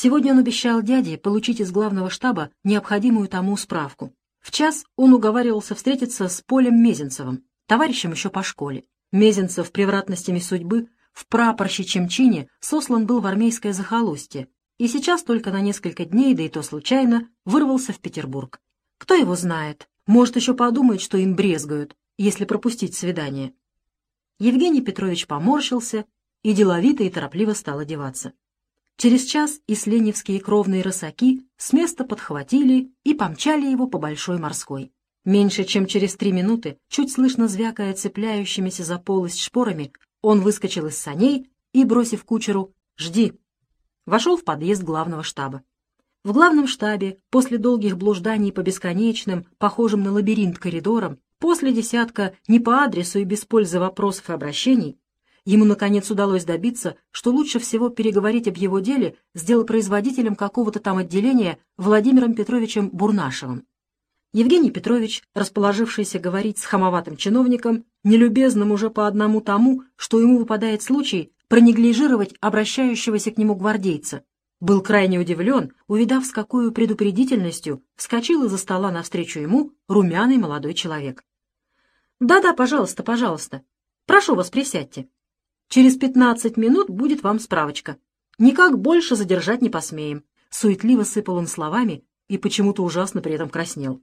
Сегодня он обещал дяде получить из главного штаба необходимую тому справку. В час он уговаривался встретиться с Полем Мезенцевым, товарищем еще по школе. Мезенцев превратностями судьбы в прапорщичьем чине сослан был в армейское захолустье и сейчас только на несколько дней, да и то случайно, вырвался в Петербург. Кто его знает, может еще подумает, что им брезгают, если пропустить свидание. Евгений Петрович поморщился и деловито и торопливо стал одеваться. Через час исленевские кровные рысаки с места подхватили и помчали его по Большой морской. Меньше чем через три минуты, чуть слышно звякая цепляющимися за полость шпорами, он выскочил из саней и, бросив кучеру «Жди!», вошел в подъезд главного штаба. В главном штабе, после долгих блужданий по бесконечным, похожим на лабиринт коридорам, после десятка не по адресу и без пользы вопросов и обращений, ему, наконец, удалось добиться, что лучше всего переговорить об его деле с делопроизводителем какого-то там отделения Владимиром Петровичем Бурнашевым. Евгений Петрович, расположившийся говорить с хамоватым чиновником, нелюбезным уже по одному тому, что ему выпадает случай пронеглижировать обращающегося к нему гвардейца, был крайне удивлен, увидав, с какой предупредительностью вскочил из-за стола навстречу ему румяный молодой человек. «Да-да, пожалуйста, пожалуйста. Прошу вас, присядьте. Через пятнадцать минут будет вам справочка. Никак больше задержать не посмеем». Суетливо сыпал он словами и почему-то ужасно при этом краснел.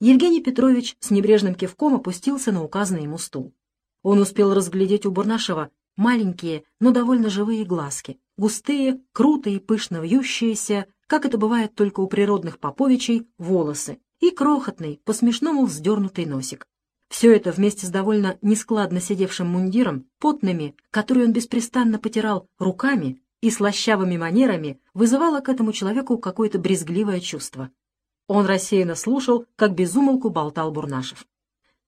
Евгений Петрович с небрежным кивком опустился на указанный ему стул. Он успел разглядеть у Бурнашева маленькие, но довольно живые глазки, густые, круто и пышно вьющиеся, как это бывает только у природных поповичей, волосы, и крохотный, по-смешному вздернутый носик. Все это вместе с довольно нескладно сидевшим мундиром, потными, которые он беспрестанно потирал руками и слащавыми манерами, вызывало к этому человеку какое-то брезгливое чувство. Он рассеянно слушал, как безумолку болтал Бурнашев.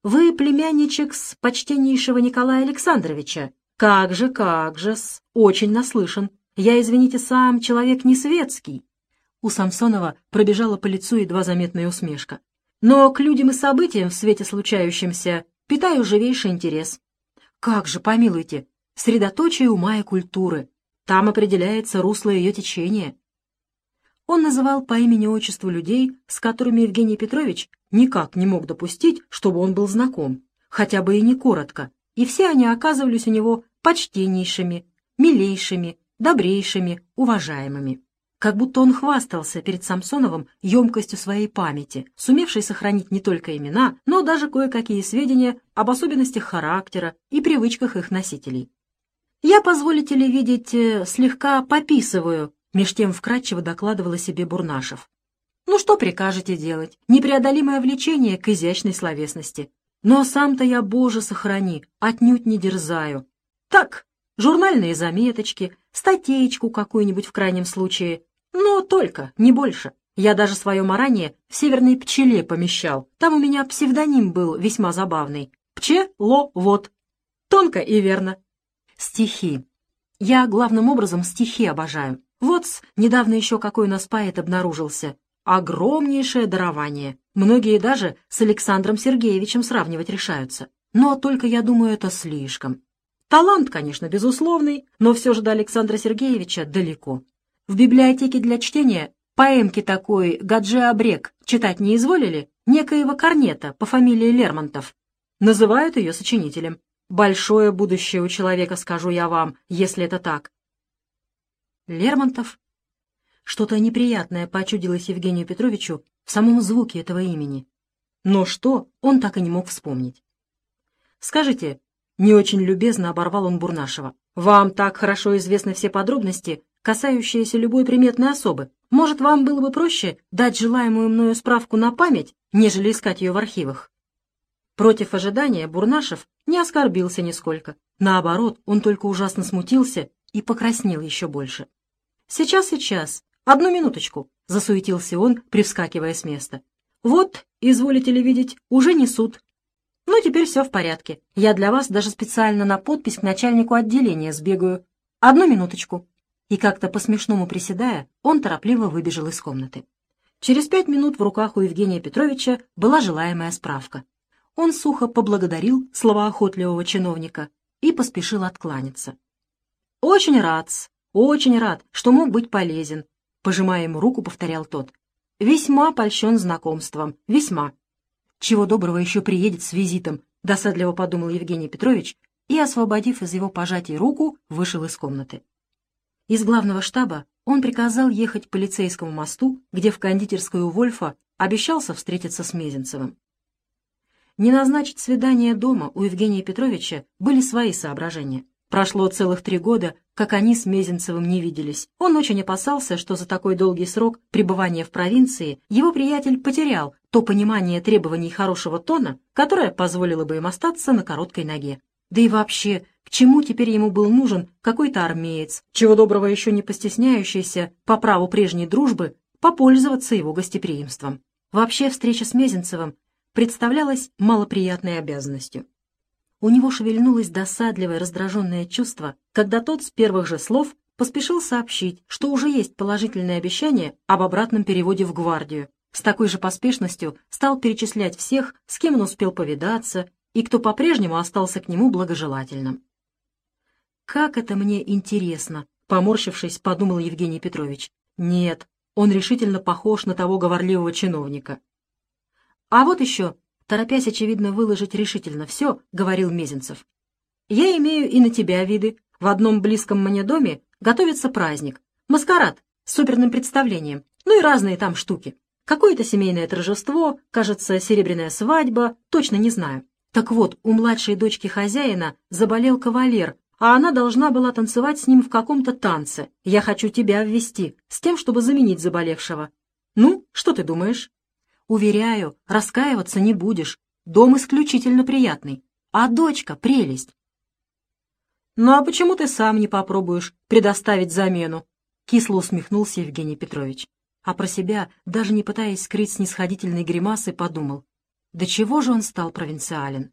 «Вы племянничек с почтеннейшего Николая Александровича? Как же, как же-с, очень наслышан. Я, извините, сам человек не светский». У Самсонова пробежала по лицу едва заметная усмешка. «Но к людям и событиям в свете случающимся питаю живейший интерес. Как же, помилуйте, средоточие ума и культуры. Там определяется русло ее течения. Он называл по имени-отчеству людей, с которыми Евгений Петрович никак не мог допустить, чтобы он был знаком, хотя бы и не коротко, и все они оказывались у него почтеннейшими, милейшими, добрейшими, уважаемыми. Как будто он хвастался перед Самсоновым емкостью своей памяти, сумевшей сохранить не только имена, но даже кое-какие сведения об особенностях характера и привычках их носителей. «Я, позволите ли видеть, э, слегка пописываю Меж тем вкратчиво докладывала себе Бурнашев. «Ну что прикажете делать? Непреодолимое влечение к изящной словесности. Но сам-то я, боже, сохрани, отнюдь не дерзаю. Так, журнальные заметочки, статейку какую-нибудь в крайнем случае. Но только, не больше. Я даже свое марание в «Северной пчеле» помещал. Там у меня псевдоним был весьма забавный. Пчеловод. Тонко и верно. Стихи. Я главным образом стихи обожаю. Вот недавно еще какой у нас поэт обнаружился. Огромнейшее дарование. Многие даже с Александром Сергеевичем сравнивать решаются. Но только, я думаю, это слишком. Талант, конечно, безусловный, но все же до Александра Сергеевича далеко. В библиотеке для чтения поэмки такой «Гаджи Абрек» читать не изволили? Некоего корнета по фамилии Лермонтов. Называют ее сочинителем. Большое будущее у человека, скажу я вам, если это так. Лермонтов? Что-то неприятное почудилось Евгению Петровичу в самом звуке этого имени. Но что, он так и не мог вспомнить. «Скажите», — не очень любезно оборвал он Бурнашева, «вам так хорошо известны все подробности, касающиеся любой приметной особы. Может, вам было бы проще дать желаемую мною справку на память, нежели искать ее в архивах?» Против ожидания Бурнашев не оскорбился нисколько. Наоборот, он только ужасно смутился и покраснел еще больше. «Сейчас, сейчас. Одну минуточку», — засуетился он, привскакивая с места. «Вот, изволите ли видеть, уже несут. Ну, теперь все в порядке. Я для вас даже специально на подпись к начальнику отделения сбегаю. Одну минуточку». И как-то по-смешному приседая, он торопливо выбежал из комнаты. Через пять минут в руках у Евгения Петровича была желаемая справка. Он сухо поблагодарил словоохотливого чиновника и поспешил откланяться. «Очень рад, очень рад, что мог быть полезен. Пожимая ему руку, повторял тот. «Весьма польщен знакомством, весьма». «Чего доброго еще приедет с визитом», — досадливо подумал Евгений Петрович и, освободив из его пожатий руку, вышел из комнаты. Из главного штаба он приказал ехать к полицейскому мосту, где в кондитерскую Вольфа обещался встретиться с Мезенцевым. Не назначить свидание дома у Евгения Петровича были свои соображения. Прошло целых три года, как они с Мезенцевым не виделись. Он очень опасался, что за такой долгий срок пребывания в провинции его приятель потерял то понимание требований хорошего тона, которое позволило бы им остаться на короткой ноге. Да и вообще, к чему теперь ему был нужен какой-то армеец, чего доброго еще не постесняющийся по праву прежней дружбы попользоваться его гостеприимством. Вообще встреча с Мезенцевым представлялась малоприятной обязанностью. У него шевельнулось досадливое раздраженное чувство, когда тот с первых же слов поспешил сообщить, что уже есть положительное обещание об обратном переводе в гвардию. С такой же поспешностью стал перечислять всех, с кем он успел повидаться, и кто по-прежнему остался к нему благожелательным. «Как это мне интересно!» — поморщившись, подумал Евгений Петрович. «Нет, он решительно похож на того говорливого чиновника». «А вот еще торопясь, очевидно, выложить решительно все, говорил Мезенцев. «Я имею и на тебя виды. В одном близком мне доме готовится праздник. Маскарад с суперным представлением. Ну и разные там штуки. Какое-то семейное торжество, кажется, серебряная свадьба, точно не знаю. Так вот, у младшей дочки хозяина заболел кавалер, а она должна была танцевать с ним в каком-то танце. Я хочу тебя ввести, с тем, чтобы заменить заболевшего. Ну, что ты думаешь?» Уверяю, раскаиваться не будешь. Дом исключительно приятный. А дочка — прелесть. «Ну а почему ты сам не попробуешь предоставить замену?» Кисло усмехнулся Евгений Петрович. А про себя, даже не пытаясь скрыть снисходительной гримасы, подумал. Да чего же он стал провинциален?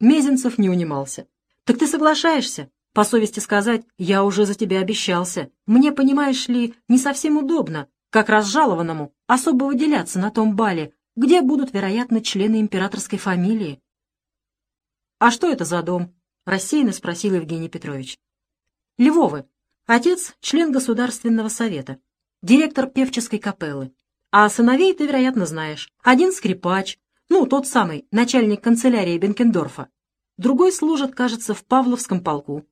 Мезенцев не унимался. «Так ты соглашаешься? По совести сказать, я уже за тебя обещался. Мне, понимаешь ли, не совсем удобно, как разжалованному, особо выделяться на том бале, где будут, вероятно, члены императорской фамилии. «А что это за дом?» — рассеянно спросил Евгений Петрович. «Львовы. Отец — член Государственного совета, директор певческой капеллы. А сыновей ты, вероятно, знаешь. Один скрипач, ну, тот самый, начальник канцелярии Бенкендорфа. Другой служит, кажется, в Павловском полку».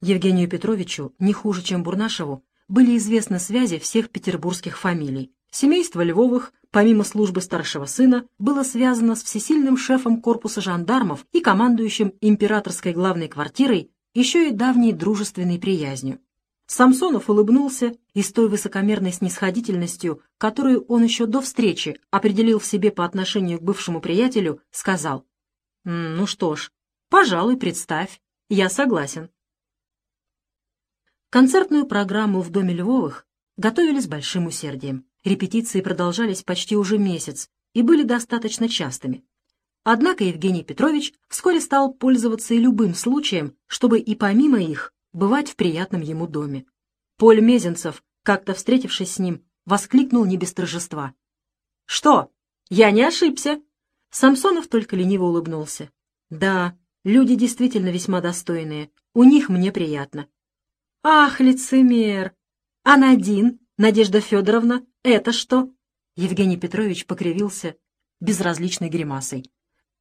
Евгению Петровичу, не хуже, чем Бурнашеву, были известны связи всех петербургских фамилий. Семейство Львовых, помимо службы старшего сына, было связано с всесильным шефом корпуса жандармов и командующим императорской главной квартирой еще и давней дружественной приязнью. Самсонов улыбнулся и с той высокомерной снисходительностью, которую он еще до встречи определил в себе по отношению к бывшему приятелю, сказал, «Ну что ж, пожалуй, представь, я согласен». Концертную программу в Доме Львовых готовили с большим усердием. Репетиции продолжались почти уже месяц и были достаточно частыми. Однако Евгений Петрович вскоре стал пользоваться и любым случаем, чтобы и помимо их бывать в приятном ему доме. Поль Мезенцев, как-то встретившись с ним, воскликнул не без торжества. «Что? Я не ошибся!» Самсонов только лениво улыбнулся. «Да, люди действительно весьма достойные. У них мне приятно. «Ах, лицемер! А Надин, Надежда Федоровна, это что?» Евгений Петрович покривился безразличной гримасой.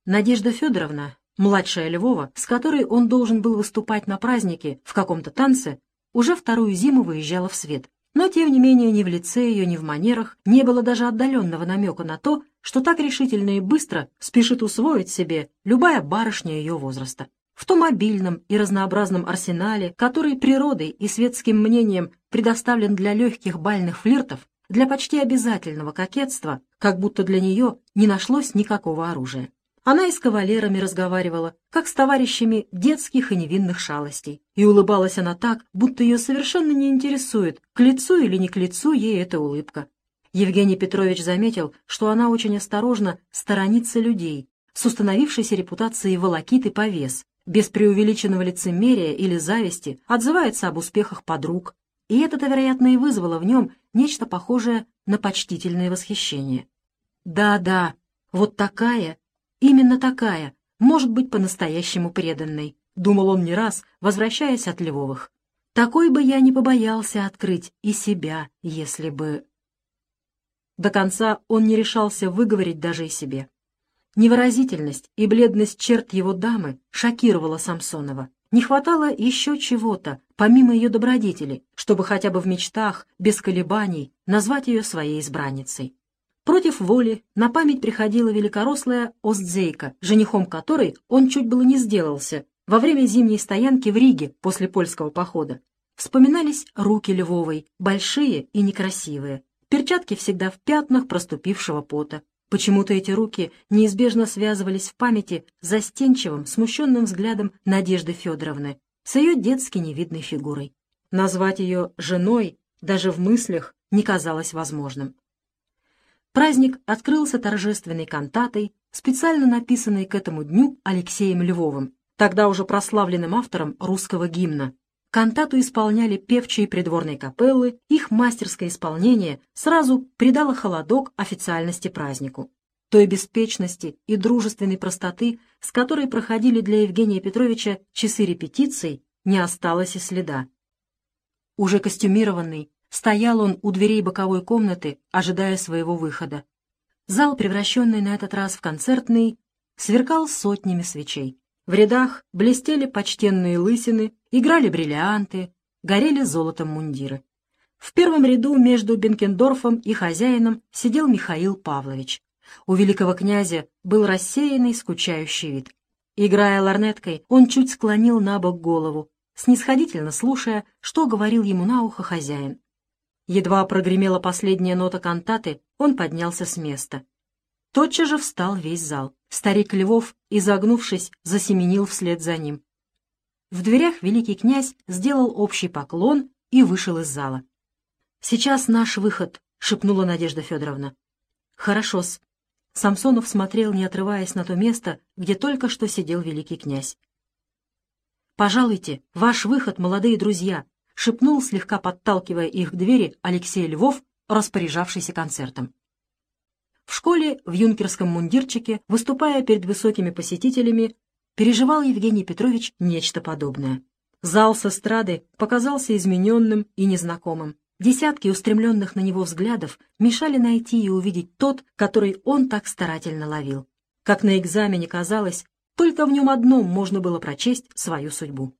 Надежда Федоровна, младшая Львова, с которой он должен был выступать на празднике в каком-то танце, уже вторую зиму выезжала в свет. Но, тем не менее, ни в лице ее, ни в манерах не было даже отдаленного намека на то, что так решительно и быстро спешит усвоить себе любая барышня ее возраста в том обильном и разнообразном арсенале, который природой и светским мнением предоставлен для легких бальных флиртов, для почти обязательного кокетства, как будто для нее не нашлось никакого оружия. Она и с кавалерами разговаривала, как с товарищами детских и невинных шалостей, и улыбалась она так, будто ее совершенно не интересует, к лицу или не к лицу ей эта улыбка. Евгений Петрович заметил, что она очень осторожно сторонится людей, с установившейся репутацией волокиты повес, без преувеличенного лицемерия или зависти отзывается об успехах подруг, и это-то, вероятно, и вызвало в нем нечто похожее на почтительное восхищение. Да-да, вот такая, именно такая, может быть по-настоящему преданной, думал он не раз, возвращаясь от Львовых. Такой бы я не побоялся открыть и себя, если бы... До конца он не решался выговорить даже и себе. Невыразительность и бледность черт его дамы шокировала Самсонова. Не хватало еще чего-то, помимо ее добродетели, чтобы хотя бы в мечтах, без колебаний, назвать ее своей избранницей. Против воли на память приходила великорослая Остзейка, женихом которой он чуть было не сделался во время зимней стоянки в Риге после польского похода. Вспоминались руки Львовой, большие и некрасивые, перчатки всегда в пятнах проступившего пота, Почему-то эти руки неизбежно связывались в памяти застенчивым, смущенным взглядом Надежды Федоровны с ее детски невидной фигурой. Назвать ее женой даже в мыслях не казалось возможным. Праздник открылся торжественной кантатой, специально написанной к этому дню Алексеем Львовым, тогда уже прославленным автором русского гимна. Кантату исполняли певчие придворной капеллы, их мастерское исполнение сразу придало холодок официальности празднику. Той беспечности и дружественной простоты, с которой проходили для Евгения Петровича часы репетиций, не осталось и следа. Уже костюмированный, стоял он у дверей боковой комнаты, ожидая своего выхода. Зал, превращенный на этот раз в концертный, сверкал сотнями свечей. В рядах блестели почтенные лысины, играли бриллианты, горели золотом мундиры. В первом ряду между Бенкендорфом и хозяином сидел Михаил Павлович. У великого князя был рассеянный, скучающий вид. Играя ларнеткой, он чуть склонил на бок голову, снисходительно слушая, что говорил ему на ухо хозяин. Едва прогремела последняя нота кантаты, он поднялся с места. Тотчас же встал весь зал. Старик Львов, изогнувшись, засеменил вслед за ним. В дверях великий князь сделал общий поклон и вышел из зала. «Сейчас наш выход», — шепнула Надежда Федоровна. «Хорошо-с». Самсонов смотрел, не отрываясь на то место, где только что сидел великий князь. «Пожалуйте, ваш выход, молодые друзья», — шепнул, слегка подталкивая их к двери, Алексей Львов, распоряжавшийся концертом. В школе, в юнкерском мундирчике, выступая перед высокими посетителями, переживал Евгений Петрович нечто подобное. Зал с эстрады показался измененным и незнакомым. Десятки устремленных на него взглядов мешали найти и увидеть тот, который он так старательно ловил. Как на экзамене казалось, только в нем одном можно было прочесть свою судьбу.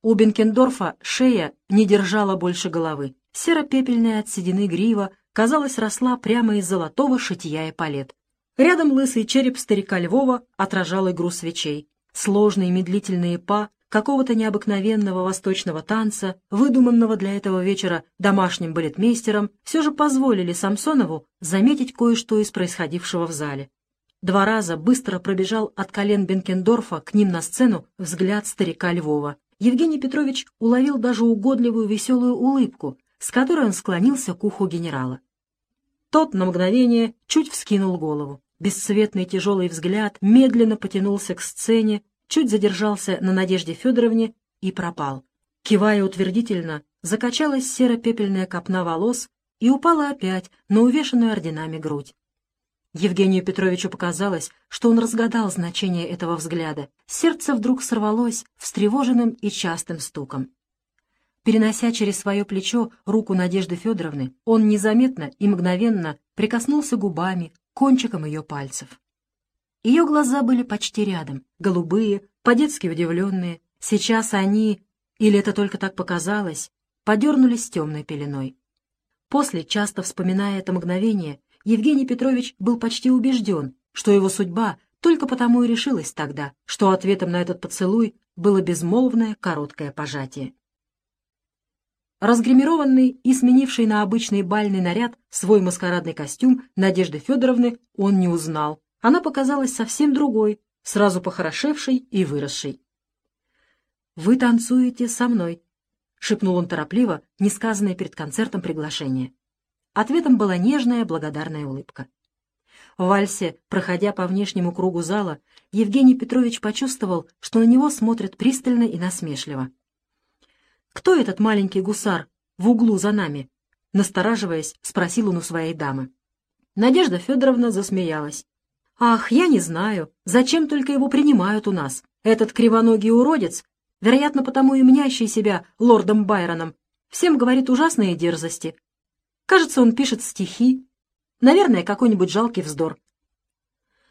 У Бенкендорфа шея не держала больше головы. Серо-пепельная от седины грива казалось, росла прямо из золотого шитья и палет. Рядом лысый череп старика Львова отражал игру свечей. Сложные медлительные па какого-то необыкновенного восточного танца, выдуманного для этого вечера домашним балетмейстером, все же позволили Самсонову заметить кое-что из происходившего в зале. Два раза быстро пробежал от колен Бенкендорфа к ним на сцену взгляд старика Львова. Евгений Петрович уловил даже угодливую веселую улыбку, с которой он склонился к уху генерала. Тот на мгновение чуть вскинул голову. Бесцветный тяжелый взгляд медленно потянулся к сцене, чуть задержался на Надежде Федоровне и пропал. Кивая утвердительно, закачалась серо-пепельная копна волос и упала опять на увешанную орденами грудь. Евгению Петровичу показалось, что он разгадал значение этого взгляда. Сердце вдруг сорвалось встревоженным и частым стуком. Перенося через свое плечо руку Надежды Федоровны, он незаметно и мгновенно прикоснулся губами, кончиком ее пальцев. Ее глаза были почти рядом, голубые, по-детски удивленные. Сейчас они, или это только так показалось, подернулись темной пеленой. После, часто вспоминая это мгновение, Евгений Петрович был почти убежден, что его судьба только потому и решилась тогда, что ответом на этот поцелуй было безмолвное короткое пожатие. Разгримированный и сменивший на обычный бальный наряд свой маскарадный костюм Надежды Федоровны он не узнал. Она показалась совсем другой, сразу похорошевшей и выросшей. «Вы танцуете со мной», — шепнул он торопливо, несказанное перед концертом приглашение. Ответом была нежная, благодарная улыбка. В вальсе, проходя по внешнему кругу зала, Евгений Петрович почувствовал, что на него смотрят пристально и насмешливо. «Кто этот маленький гусар в углу за нами?» Настораживаясь, спросил он у своей дамы. Надежда Федоровна засмеялась. «Ах, я не знаю, зачем только его принимают у нас. Этот кривоногий уродец вероятно, потому и мнящий себя лордом Байроном, всем говорит ужасные дерзости. Кажется, он пишет стихи, наверное, какой-нибудь жалкий вздор.